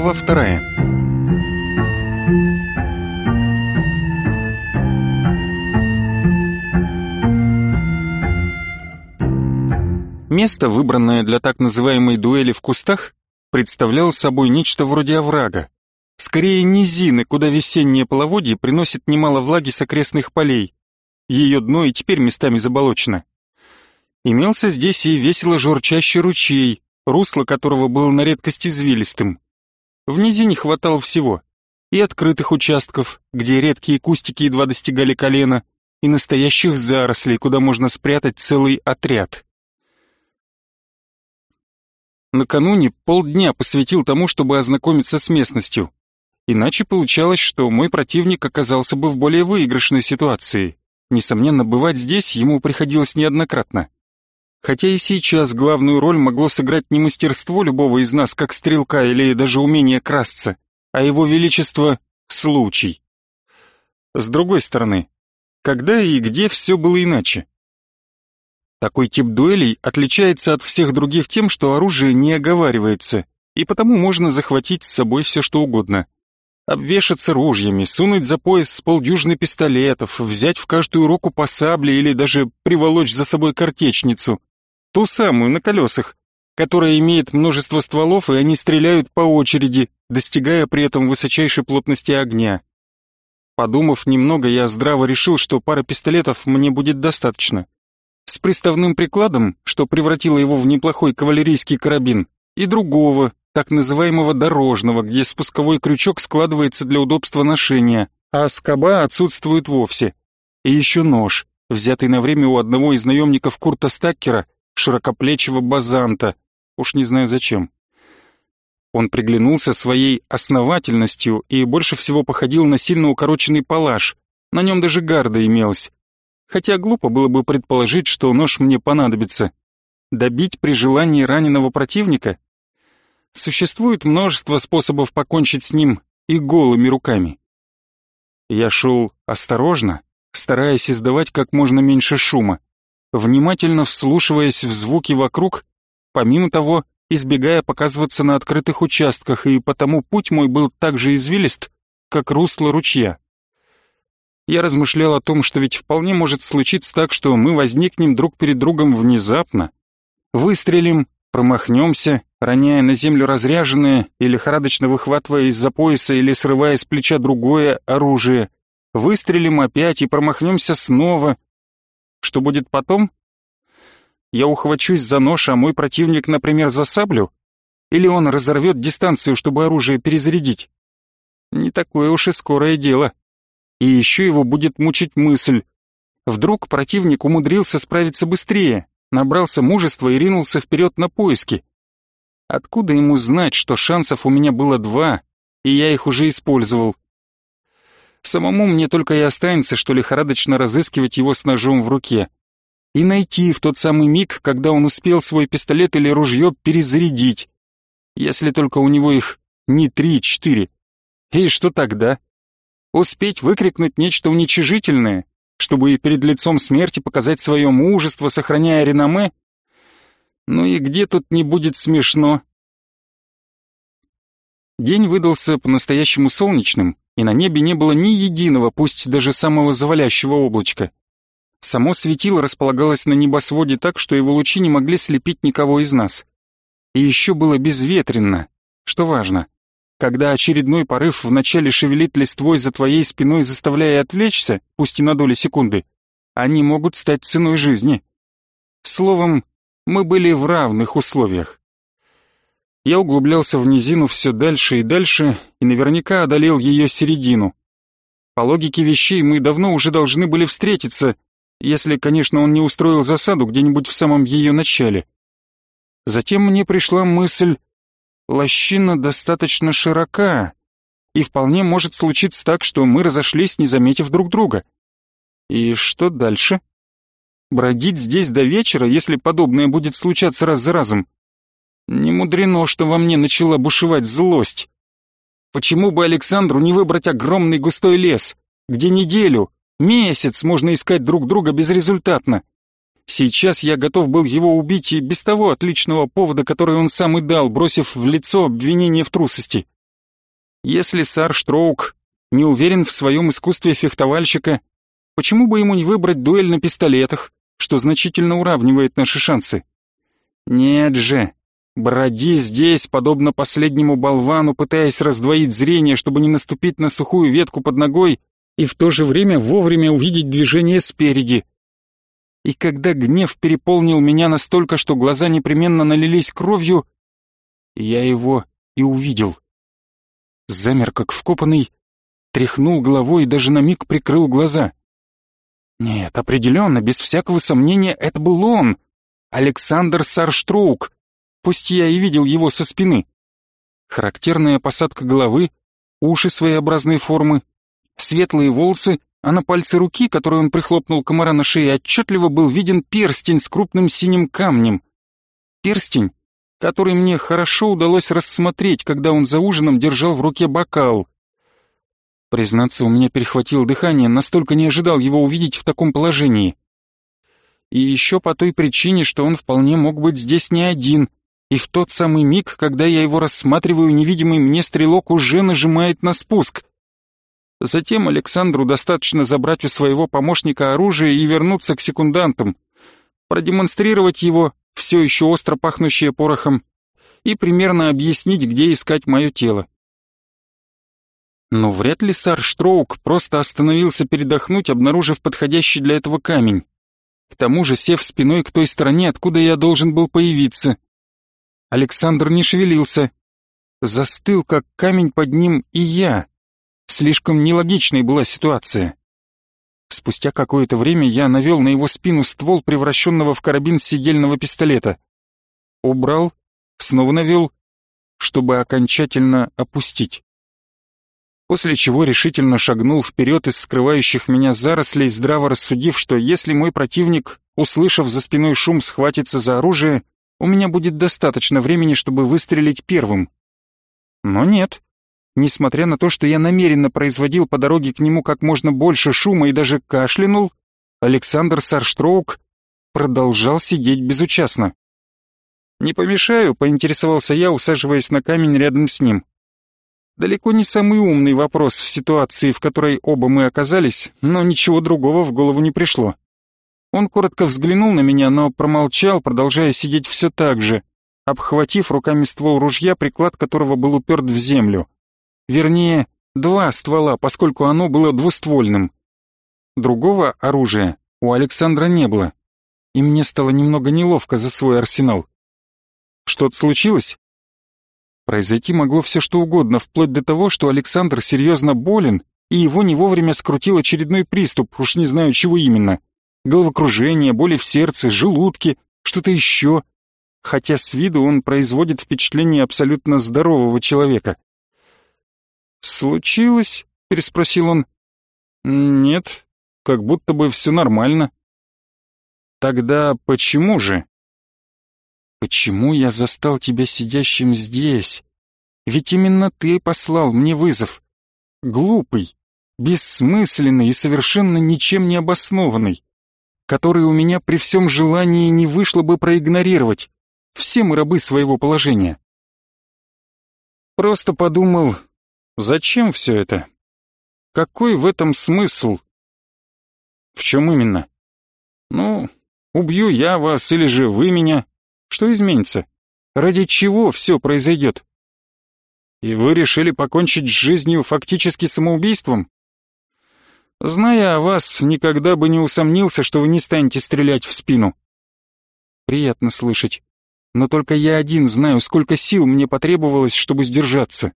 Глава вторая. Место, выбранное для так называемой дуэли в кустах, представляло собой нечто вроде оврага. Скорее низины, куда весеннее половодье приносит немало влаги с окрестных полей. Ее дно и теперь местами заболочено. Имелся здесь и весело журчащий ручей, русло которого было на редкость извилистым. В низине хватало всего. И открытых участков, где редкие кустики едва достигали колена, и настоящих зарослей, куда можно спрятать целый отряд. Накануне полдня посвятил тому, чтобы ознакомиться с местностью. Иначе получалось, что мой противник оказался бы в более выигрышной ситуации. Несомненно, бывать здесь ему приходилось неоднократно. Хотя и сейчас главную роль могло сыграть не мастерство любого из нас, как стрелка или даже умение красться, а его величество — случай. С другой стороны, когда и где все было иначе? Такой тип дуэлей отличается от всех других тем, что оружие не оговаривается, и потому можно захватить с собой все что угодно. Обвешаться ружьями, сунуть за пояс с полдюжины пистолетов, взять в каждую руку по сабле или даже приволочь за собой картечницу, Ту самую, на колесах, которая имеет множество стволов, и они стреляют по очереди, достигая при этом высочайшей плотности огня. Подумав немного, я здраво решил, что пара пистолетов мне будет достаточно. С приставным прикладом, что превратило его в неплохой кавалерийский карабин, и другого, так называемого дорожного, где спусковой крючок складывается для удобства ношения, а скоба отсутствует вовсе. И еще нож, взятый на время у одного из наемников Курта Стаккера, широкоплечего базанта, уж не знаю зачем. Он приглянулся своей основательностью и больше всего походил на сильно укороченный палаш, на нем даже гарда имелась. Хотя глупо было бы предположить, что нож мне понадобится. Добить при желании раненого противника? Существует множество способов покончить с ним и голыми руками. Я шел осторожно, стараясь издавать как можно меньше шума внимательно вслушиваясь в звуки вокруг, помимо того, избегая показываться на открытых участках, и потому путь мой был так же извилист, как русло ручья. Я размышлял о том, что ведь вполне может случиться так, что мы возникнем друг перед другом внезапно, выстрелим, промахнемся, роняя на землю разряженное или лихорадочно выхватывая из-за пояса или срывая с плеча другое оружие, выстрелим опять и промахнемся снова, что будет потом? Я ухвачусь за нож, а мой противник, например, за саблю? Или он разорвет дистанцию, чтобы оружие перезарядить? Не такое уж и скорое дело. И еще его будет мучить мысль. Вдруг противник умудрился справиться быстрее, набрался мужества и ринулся вперед на поиски. Откуда ему знать, что шансов у меня было два, и я их уже использовал? Самому мне только и останется, что лихорадочно разыскивать его с ножом в руке. И найти в тот самый миг, когда он успел свой пистолет или ружье перезарядить. Если только у него их не три-четыре. И что тогда? Успеть выкрикнуть нечто уничижительное, чтобы и перед лицом смерти показать свое мужество, сохраняя реноме? Ну и где тут не будет смешно? День выдался по-настоящему солнечным, и на небе не было ни единого, пусть даже самого завалящего облачка. Само светило располагалось на небосводе так, что его лучи не могли слепить никого из нас. И еще было безветренно, что важно. Когда очередной порыв вначале шевелит листвой за твоей спиной, заставляя отвлечься, пусть и на доли секунды, они могут стать ценой жизни. Словом, мы были в равных условиях. Я углублялся в низину все дальше и дальше и наверняка одолел ее середину. По логике вещей мы давно уже должны были встретиться, если, конечно, он не устроил засаду где-нибудь в самом ее начале. Затем мне пришла мысль, лощина достаточно широка, и вполне может случиться так, что мы разошлись, не заметив друг друга. И что дальше? Бродить здесь до вечера, если подобное будет случаться раз за разом? Не мудрено, что во мне начала бушевать злость. Почему бы Александру не выбрать огромный густой лес, где неделю, месяц можно искать друг друга безрезультатно? Сейчас я готов был его убить и без того отличного повода, который он сам и дал, бросив в лицо обвинение в трусости. Если сар Штроук не уверен в своем искусстве фехтовальщика, почему бы ему не выбрать дуэль на пистолетах, что значительно уравнивает наши шансы? Нет же, броди здесь, подобно последнему болвану, пытаясь раздвоить зрение, чтобы не наступить на сухую ветку под ногой и в то же время вовремя увидеть движение спереди. И когда гнев переполнил меня настолько, что глаза непременно налились кровью, я его и увидел. Замер как вкопанный, тряхнул головой и даже на миг прикрыл глаза. Нет, определенно, без всякого сомнения, это был он, Александр Сарштроук, пусть я и видел его со спины. Характерная посадка головы, уши своеобразной формы, светлые волосы, а на пальце руки, которой он прихлопнул комара на шее, отчетливо был виден перстень с крупным синим камнем. Перстень, который мне хорошо удалось рассмотреть, когда он за ужином держал в руке бокал. Признаться, у меня перехватило дыхание, настолько не ожидал его увидеть в таком положении. И еще по той причине, что он вполне мог быть здесь не один, и в тот самый миг, когда я его рассматриваю, невидимый мне стрелок уже нажимает на спуск. Затем Александру достаточно забрать у своего помощника оружие и вернуться к секундантам, продемонстрировать его, все еще остро пахнущее порохом, и примерно объяснить, где искать мое тело. Но вряд ли сар Штроук просто остановился передохнуть, обнаружив подходящий для этого камень. К тому же, сев спиной к той стороне, откуда я должен был появиться. Александр не шевелился. Застыл, как камень под ним, и я. Слишком нелогичной была ситуация. Спустя какое-то время я навел на его спину ствол, превращенного в карабин сидельного пистолета. Убрал, снова навел, чтобы окончательно опустить. После чего решительно шагнул вперед из скрывающих меня зарослей, здраво рассудив, что если мой противник, услышав за спиной шум, схватится за оружие, у меня будет достаточно времени, чтобы выстрелить первым. Но нет. Несмотря на то, что я намеренно производил по дороге к нему как можно больше шума и даже кашлянул, Александр Сарштроук продолжал сидеть безучастно. «Не помешаю?» — поинтересовался я, усаживаясь на камень рядом с ним. Далеко не самый умный вопрос в ситуации, в которой оба мы оказались, но ничего другого в голову не пришло. Он коротко взглянул на меня, но промолчал, продолжая сидеть все так же, обхватив руками ствол ружья, приклад которого был уперт в землю. Вернее, два ствола, поскольку оно было двуствольным. Другого оружия у Александра не было, и мне стало немного неловко за свой арсенал. Что-то случилось? Произойти могло все что угодно, вплоть до того, что Александр серьезно болен, и его не вовремя скрутил очередной приступ, уж не знаю чего именно. Головокружение, боли в сердце, желудке, что-то еще. Хотя с виду он производит впечатление абсолютно здорового человека. «Случилось?» — переспросил он. «Нет, как будто бы все нормально». «Тогда почему же?» «Почему я застал тебя сидящим здесь? Ведь именно ты послал мне вызов. Глупый, бессмысленный и совершенно ничем не обоснованный, который у меня при всем желании не вышло бы проигнорировать. Все мы рабы своего положения». Просто подумал, Зачем все это? Какой в этом смысл? В чем именно? Ну, убью я вас или же вы меня. Что изменится? Ради чего все произойдет? И вы решили покончить с жизнью фактически самоубийством? Зная о вас, никогда бы не усомнился, что вы не станете стрелять в спину. Приятно слышать. Но только я один знаю, сколько сил мне потребовалось, чтобы сдержаться.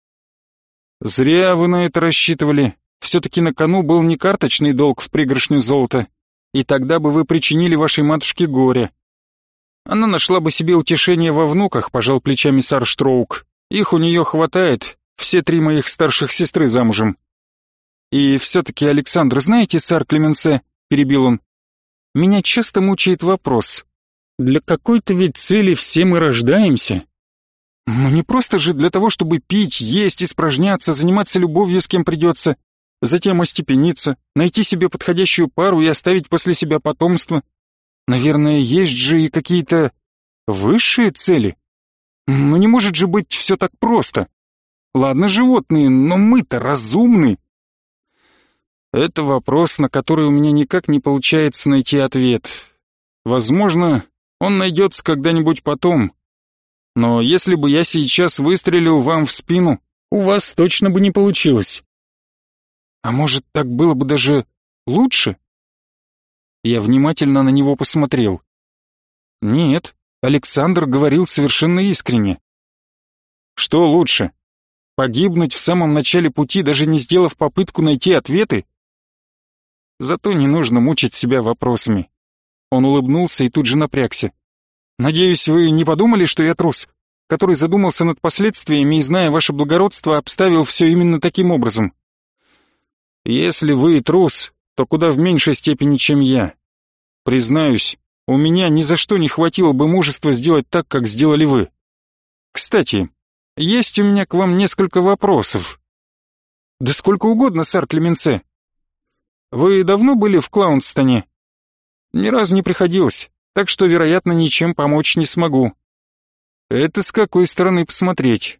Зря вы на это рассчитывали. Все-таки на кону был не карточный долг в пригоршню золота, и тогда бы вы причинили вашей матушке горе. Она нашла бы себе утешение во внуках, пожал плечами сар Штроук. Их у нее хватает, все три моих старших сестры замужем. И все-таки, Александр, знаете, сар Клеменсе, перебил он, меня часто мучает вопрос. Для какой-то ведь цели все мы рождаемся, ну не просто же для того, чтобы пить, есть, испражняться, заниматься любовью с кем придется, затем остепениться, найти себе подходящую пару и оставить после себя потомство. Наверное, есть же и какие-то высшие цели. Но ну, не может же быть все так просто. Ладно, животные, но мы-то разумны. Это вопрос, на который у меня никак не получается найти ответ. Возможно, он найдется когда-нибудь потом. Но если бы я сейчас выстрелил вам в спину, у вас точно бы не получилось. А может, так было бы даже лучше? Я внимательно на него посмотрел. Нет, Александр говорил совершенно искренне. Что лучше? Погибнуть в самом начале пути, даже не сделав попытку найти ответы? Зато не нужно мучить себя вопросами. Он улыбнулся и тут же напрягся. «Надеюсь, вы не подумали, что я трус, который задумался над последствиями и, зная ваше благородство, обставил все именно таким образом?» «Если вы трус, то куда в меньшей степени, чем я. Признаюсь, у меня ни за что не хватило бы мужества сделать так, как сделали вы. Кстати, есть у меня к вам несколько вопросов. Да сколько угодно, сэр Клеменсе. Вы давно были в Клаунстоне? Ни разу не приходилось, так что, вероятно, ничем помочь не смогу. Это с какой стороны посмотреть?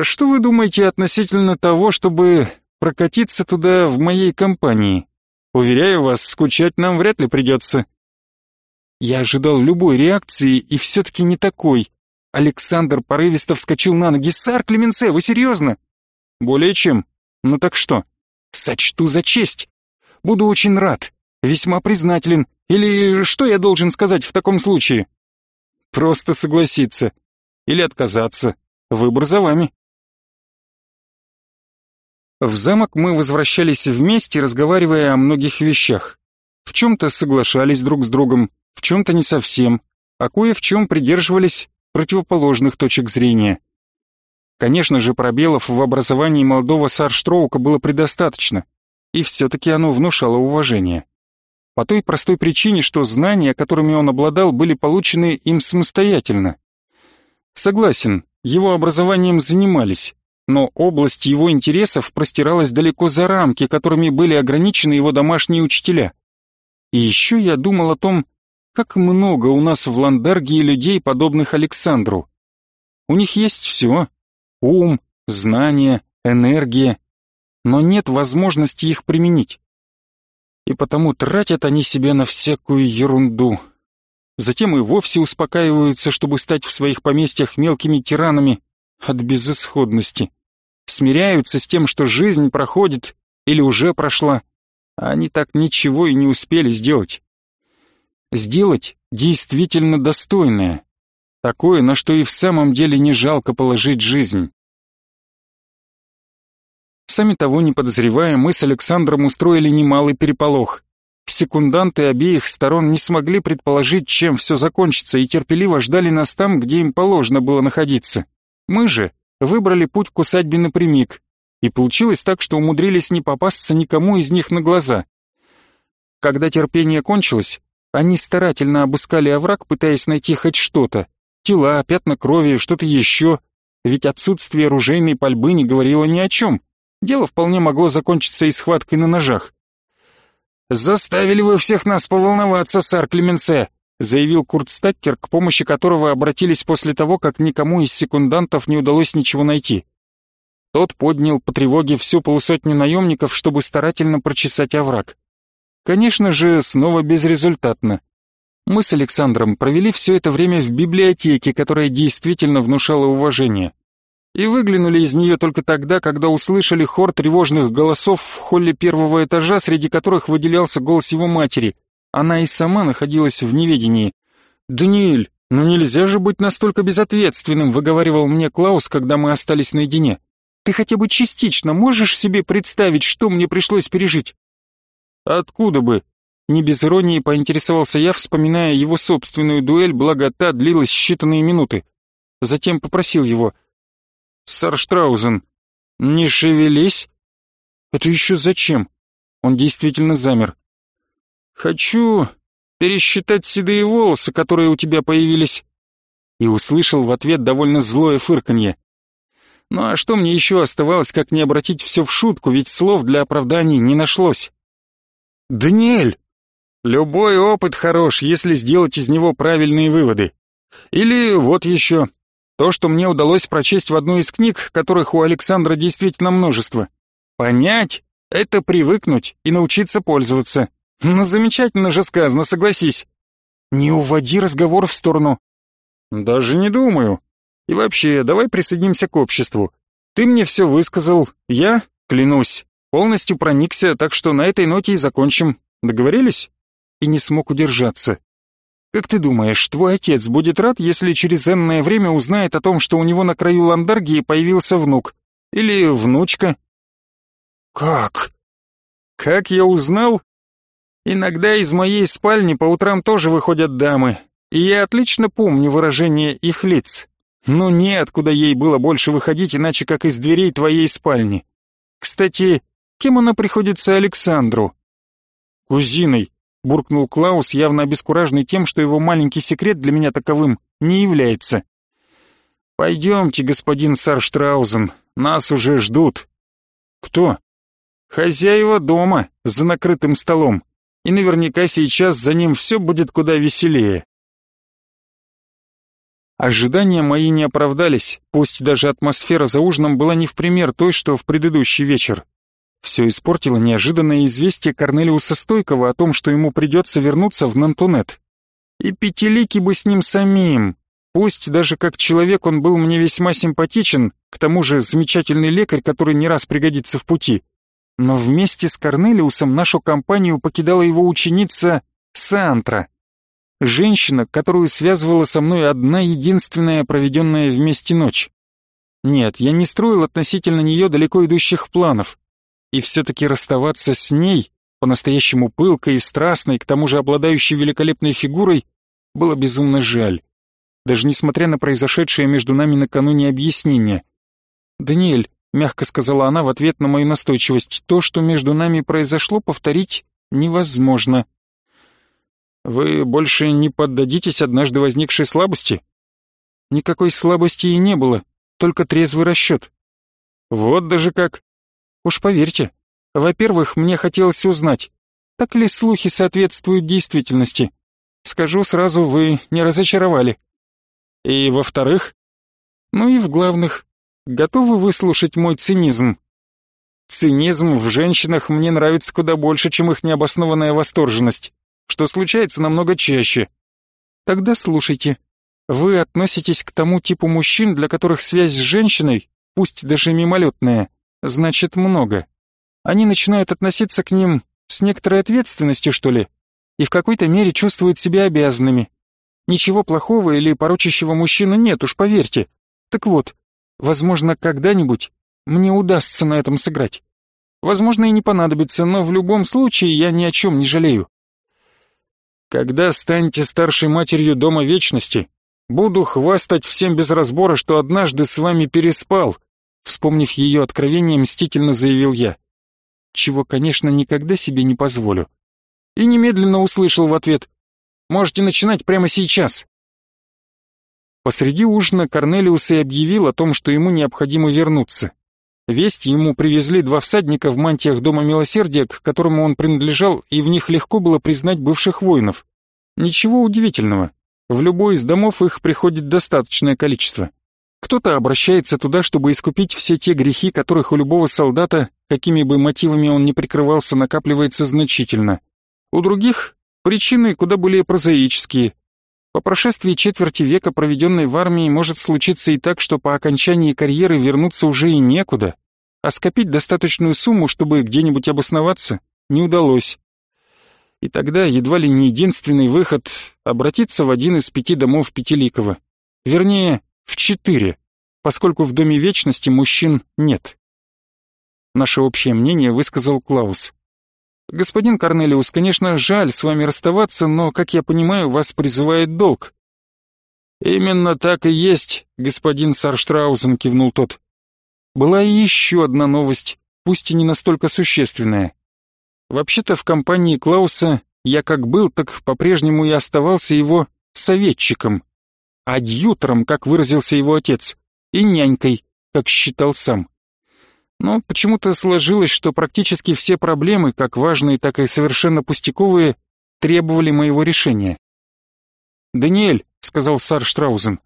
Что вы думаете относительно того, чтобы прокатиться туда в моей компании? Уверяю вас, скучать нам вряд ли придется. Я ожидал любой реакции, и все-таки не такой. Александр порывисто вскочил на ноги. «Сар Клеменсе, вы серьезно?» «Более чем. Ну так что?» «Сочту за честь. Буду очень рад, весьма признателен. Или что я должен сказать в таком случае?» «Просто согласиться. Или отказаться. Выбор за вами». В замок мы возвращались вместе, разговаривая о многих вещах. В чем-то соглашались друг с другом, в чем-то не совсем, а кое в чем придерживались противоположных точек зрения. Конечно же, пробелов в образовании молодого Сарштроука было предостаточно, и все-таки оно внушало уважение. По той простой причине, что знания, которыми он обладал, были получены им самостоятельно. Согласен, его образованием занимались, но область его интересов простиралась далеко за рамки, которыми были ограничены его домашние учителя. И еще я думал о том, как много у нас в Ландаргии людей, подобных Александру. У них есть все — ум, знания, энергия, но нет возможности их применить. И потому тратят они себя на всякую ерунду. Затем и вовсе успокаиваются, чтобы стать в своих поместьях мелкими тиранами от безысходности смиряются с тем, что жизнь проходит или уже прошла, а они так ничего и не успели сделать. Сделать действительно достойное, такое, на что и в самом деле не жалко положить жизнь. Сами того не подозревая, мы с Александром устроили немалый переполох. Секунданты обеих сторон не смогли предположить, чем все закончится, и терпеливо ждали нас там, где им положено было находиться. Мы же выбрали путь к усадьбе напрямик, и получилось так, что умудрились не попасться никому из них на глаза. Когда терпение кончилось, они старательно обыскали овраг, пытаясь найти хоть что-то. Тела, пятна крови, что-то еще. Ведь отсутствие оружейной пальбы не говорило ни о чем. Дело вполне могло закончиться и схваткой на ножах. «Заставили вы всех нас поволноваться, сэр Клеменсе!» заявил Курт Стаккер, к помощи которого обратились после того, как никому из секундантов не удалось ничего найти. Тот поднял по тревоге всю полусотню наемников, чтобы старательно прочесать овраг. Конечно же, снова безрезультатно. Мы с Александром провели все это время в библиотеке, которая действительно внушала уважение. И выглянули из нее только тогда, когда услышали хор тревожных голосов в холле первого этажа, среди которых выделялся голос его матери. Она и сама находилась в неведении. «Даниэль, ну нельзя же быть настолько безответственным», выговаривал мне Клаус, когда мы остались наедине. «Ты хотя бы частично можешь себе представить, что мне пришлось пережить?» «Откуда бы?» Не без иронии поинтересовался я, вспоминая его собственную дуэль, благо та длилась считанные минуты. Затем попросил его. «Сарштраузен, не шевелись!» «Это еще зачем?» Он действительно замер. «Хочу пересчитать седые волосы, которые у тебя появились». И услышал в ответ довольно злое фырканье. Ну а что мне еще оставалось, как не обратить все в шутку, ведь слов для оправданий не нашлось. «Даниэль! Любой опыт хорош, если сделать из него правильные выводы. Или вот еще. То, что мне удалось прочесть в одной из книг, которых у Александра действительно множество. Понять — это привыкнуть и научиться пользоваться. Ну, замечательно же сказано, согласись. Не уводи разговор в сторону. Даже не думаю. И вообще, давай присоединимся к обществу. Ты мне все высказал, я, клянусь, полностью проникся, так что на этой ноте и закончим. Договорились? И не смог удержаться. Как ты думаешь, твой отец будет рад, если через энное время узнает о том, что у него на краю ландаргии появился внук? Или внучка? Как? Как я узнал? Иногда из моей спальни по утрам тоже выходят дамы, и я отлично помню выражение их лиц. Но неоткуда ей было больше выходить, иначе как из дверей твоей спальни. Кстати, кем она приходится Александру? Кузиной, буркнул Клаус, явно обескураженный тем, что его маленький секрет для меня таковым не является. Пойдемте, господин Сарштраузен, нас уже ждут. Кто? Хозяева дома, за накрытым столом. И наверняка сейчас за ним все будет куда веселее. Ожидания мои не оправдались, пусть даже атмосфера за ужином была не в пример той, что в предыдущий вечер. Все испортило неожиданное известие Корнелиуса Стойкова о том, что ему придется вернуться в Нантунет. И пятилики бы с ним самим. Пусть даже как человек он был мне весьма симпатичен, к тому же замечательный лекарь, который не раз пригодится в пути. Но вместе с Корнелиусом нашу компанию покидала его ученица Сантра. Женщина, которую связывала со мной одна единственная проведенная вместе ночь. Нет, я не строил относительно нее далеко идущих планов. И все-таки расставаться с ней, по-настоящему пылкой и страстной, к тому же обладающей великолепной фигурой, было безумно жаль. Даже несмотря на произошедшее между нами накануне объяснение. «Даниэль», — мягко сказала она в ответ на мою настойчивость, «то, что между нами произошло, повторить невозможно». Вы больше не поддадитесь однажды возникшей слабости? Никакой слабости и не было, только трезвый расчет. Вот даже как. Уж поверьте, во-первых, мне хотелось узнать, так ли слухи соответствуют действительности. Скажу сразу, вы не разочаровали. И во-вторых, ну и в главных, готовы выслушать мой цинизм? Цинизм в женщинах мне нравится куда больше, чем их необоснованная восторженность что случается намного чаще. Тогда слушайте. Вы относитесь к тому типу мужчин, для которых связь с женщиной, пусть даже мимолетная, значит много. Они начинают относиться к ним с некоторой ответственностью, что ли, и в какой-то мере чувствуют себя обязанными. Ничего плохого или порочащего мужчины нет, уж поверьте. Так вот, возможно, когда-нибудь мне удастся на этом сыграть. Возможно, и не понадобится, но в любом случае я ни о чем не жалею. Когда станете старшей матерью Дома Вечности, буду хвастать всем без разбора, что однажды с вами переспал, вспомнив ее откровение, мстительно заявил я. Чего, конечно, никогда себе не позволю. И немедленно услышал в ответ «Можете начинать прямо сейчас». Посреди ужина Корнелиус и объявил о том, что ему необходимо вернуться. Весть ему привезли два всадника в мантиях Дома Милосердия, к которому он принадлежал, и в них легко было признать бывших воинов. Ничего удивительного. В любой из домов их приходит достаточное количество. Кто-то обращается туда, чтобы искупить все те грехи, которых у любого солдата, какими бы мотивами он ни прикрывался, накапливается значительно. У других причины куда более прозаические. По прошествии четверти века, проведенной в армии, может случиться и так, что по окончании карьеры вернуться уже и некуда, а скопить достаточную сумму, чтобы где-нибудь обосноваться, не удалось. И тогда едва ли не единственный выход — обратиться в один из пяти домов Пятиликова. Вернее, в четыре, поскольку в Доме Вечности мужчин нет. Наше общее мнение высказал Клаус. «Господин Корнелиус, конечно, жаль с вами расставаться, но, как я понимаю, вас призывает долг». «Именно так и есть, господин Сарштраузен», — кивнул тот. Была и еще одна новость, пусть и не настолько существенная. Вообще-то в компании Клауса я как был, так по-прежнему и оставался его советчиком, адъютором, как выразился его отец, и нянькой, как считал сам. Но почему-то сложилось, что практически все проблемы, как важные, так и совершенно пустяковые, требовали моего решения. «Даниэль», — сказал Сар Штраузен,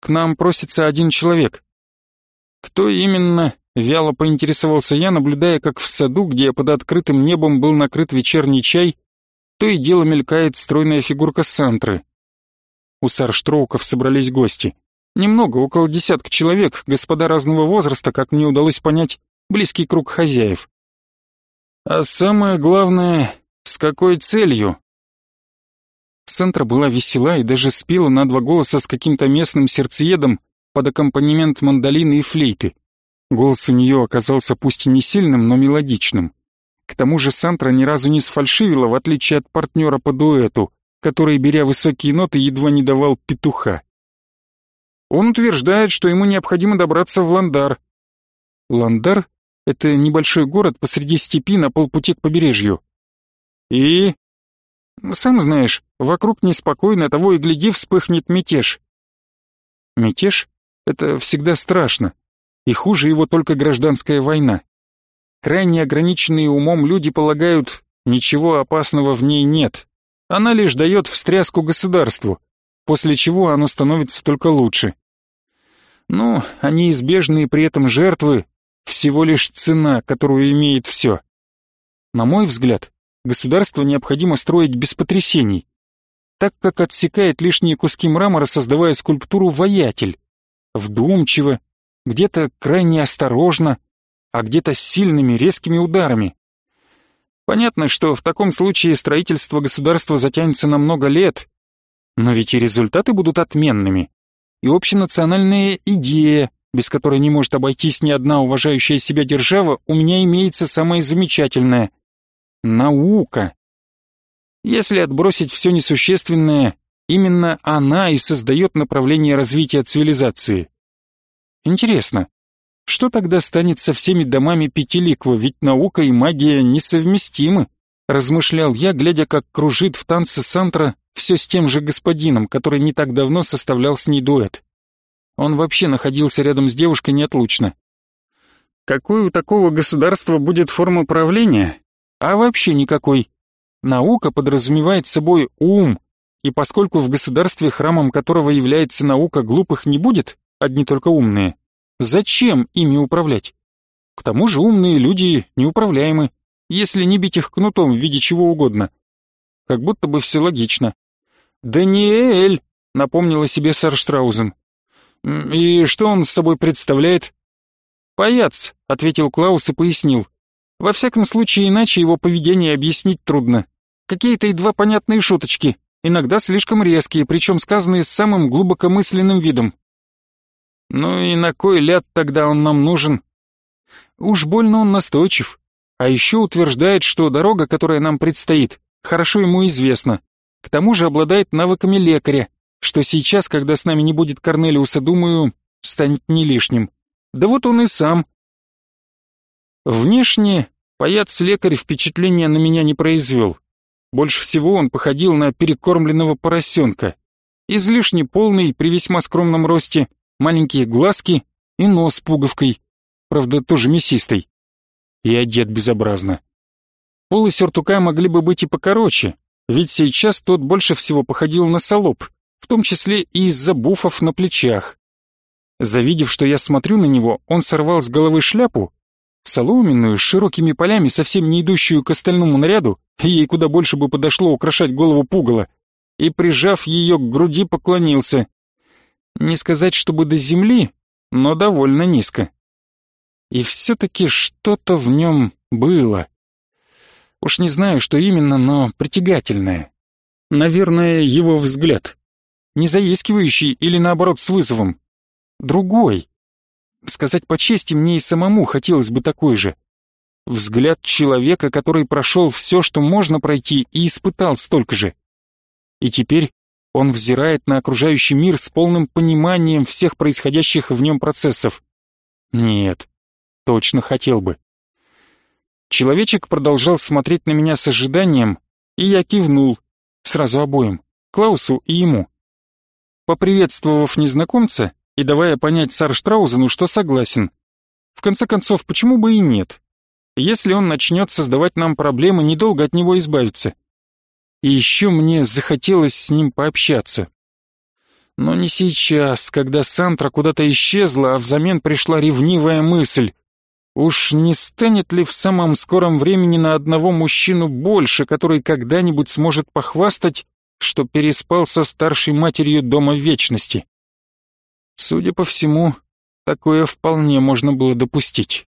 к нам просится один человек». «Кто именно?» — вяло поинтересовался я, наблюдая, как в саду, где под открытым небом был накрыт вечерний чай, то и дело мелькает стройная фигурка Сантры. У Сарштроуков собрались гости. Немного, около десятка человек, господа разного возраста, как мне удалось понять, близкий круг хозяев. А самое главное, с какой целью? Сантра была весела и даже спела на два голоса с каким-то местным сердцеедом под аккомпанемент мандолины и флейты. Голос у нее оказался пусть и не сильным, но мелодичным. К тому же Сантра ни разу не сфальшивила, в отличие от партнера по дуэту, который, беря высокие ноты, едва не давал петуха. Он утверждает, что ему необходимо добраться в Ландар. Ландар — это небольшой город посреди степи на полпути к побережью. И... Сам знаешь, вокруг неспокойно, того и гляди, вспыхнет мятеж. Мятеж — это всегда страшно, и хуже его только гражданская война. Крайне ограниченные умом люди полагают, ничего опасного в ней нет. Она лишь дает встряску государству, после чего оно становится только лучше. Ну, а неизбежные при этом жертвы — всего лишь цена, которую имеет все. На мой взгляд, государство необходимо строить без потрясений, так как отсекает лишние куски мрамора, создавая скульптуру «воятель». Вдумчиво, где-то крайне осторожно, а где-то с сильными резкими ударами. Понятно, что в таком случае строительство государства затянется на много лет, но ведь и результаты будут отменными. И общенациональная идея, без которой не может обойтись ни одна уважающая себя держава, у меня имеется самая замечательная — наука. Если отбросить все несущественное, именно она и создает направление развития цивилизации. Интересно, что тогда станет со всеми домами Пятиликва, ведь наука и магия несовместимы, размышлял я, глядя, как кружит в танце Сантра все с тем же господином, который не так давно составлял с ней дуэт. Он вообще находился рядом с девушкой неотлучно. Какой у такого государства будет форма правления? А вообще никакой. Наука подразумевает собой ум, и поскольку в государстве, храмом которого является наука, глупых не будет, одни только умные, Зачем ими управлять? К тому же умные люди неуправляемы, если не бить их кнутом в виде чего угодно. Как будто бы все логично. «Даниэль!» — напомнила себе сэр Штраузен. «И что он с собой представляет?» «Паяц», — ответил Клаус и пояснил. «Во всяком случае, иначе его поведение объяснить трудно. Какие-то едва понятные шуточки, иногда слишком резкие, причем сказанные с самым глубокомысленным видом. Ну и на кой ляд тогда он нам нужен? Уж больно он настойчив. А еще утверждает, что дорога, которая нам предстоит, хорошо ему известна. К тому же обладает навыками лекаря, что сейчас, когда с нами не будет Корнелиуса, думаю, станет не лишним. Да вот он и сам. Внешне паяц-лекарь впечатления на меня не произвел. Больше всего он походил на перекормленного поросенка. Излишне полный, при весьма скромном росте, маленькие глазки и нос пуговкой, правда, тоже мясистой. И одет безобразно. Полы сюртука могли бы быть и покороче, ведь сейчас тот больше всего походил на солоб, в том числе и из-за буфов на плечах. Завидев, что я смотрю на него, он сорвал с головы шляпу, соломенную, с широкими полями, совсем не идущую к остальному наряду, ей куда больше бы подошло украшать голову пугала, и, прижав ее к груди, поклонился. Не сказать, чтобы до земли, но довольно низко. И все-таки что-то в нем было. Уж не знаю, что именно, но притягательное. Наверное, его взгляд. Не заискивающий или наоборот с вызовом. Другой. Сказать по чести, мне и самому хотелось бы такой же. Взгляд человека, который прошел все, что можно пройти, и испытал столько же. И теперь он взирает на окружающий мир с полным пониманием всех происходящих в нем процессов. Нет, точно хотел бы. Человечек продолжал смотреть на меня с ожиданием, и я кивнул, сразу обоим, Клаусу и ему. Поприветствовав незнакомца и давая понять Сарштраузену, что согласен. В конце концов, почему бы и нет? Если он начнет создавать нам проблемы, недолго от него избавиться и еще мне захотелось с ним пообщаться. Но не сейчас, когда Сантра куда-то исчезла, а взамен пришла ревнивая мысль. Уж не станет ли в самом скором времени на одного мужчину больше, который когда-нибудь сможет похвастать, что переспал со старшей матерью Дома Вечности? Судя по всему, такое вполне можно было допустить.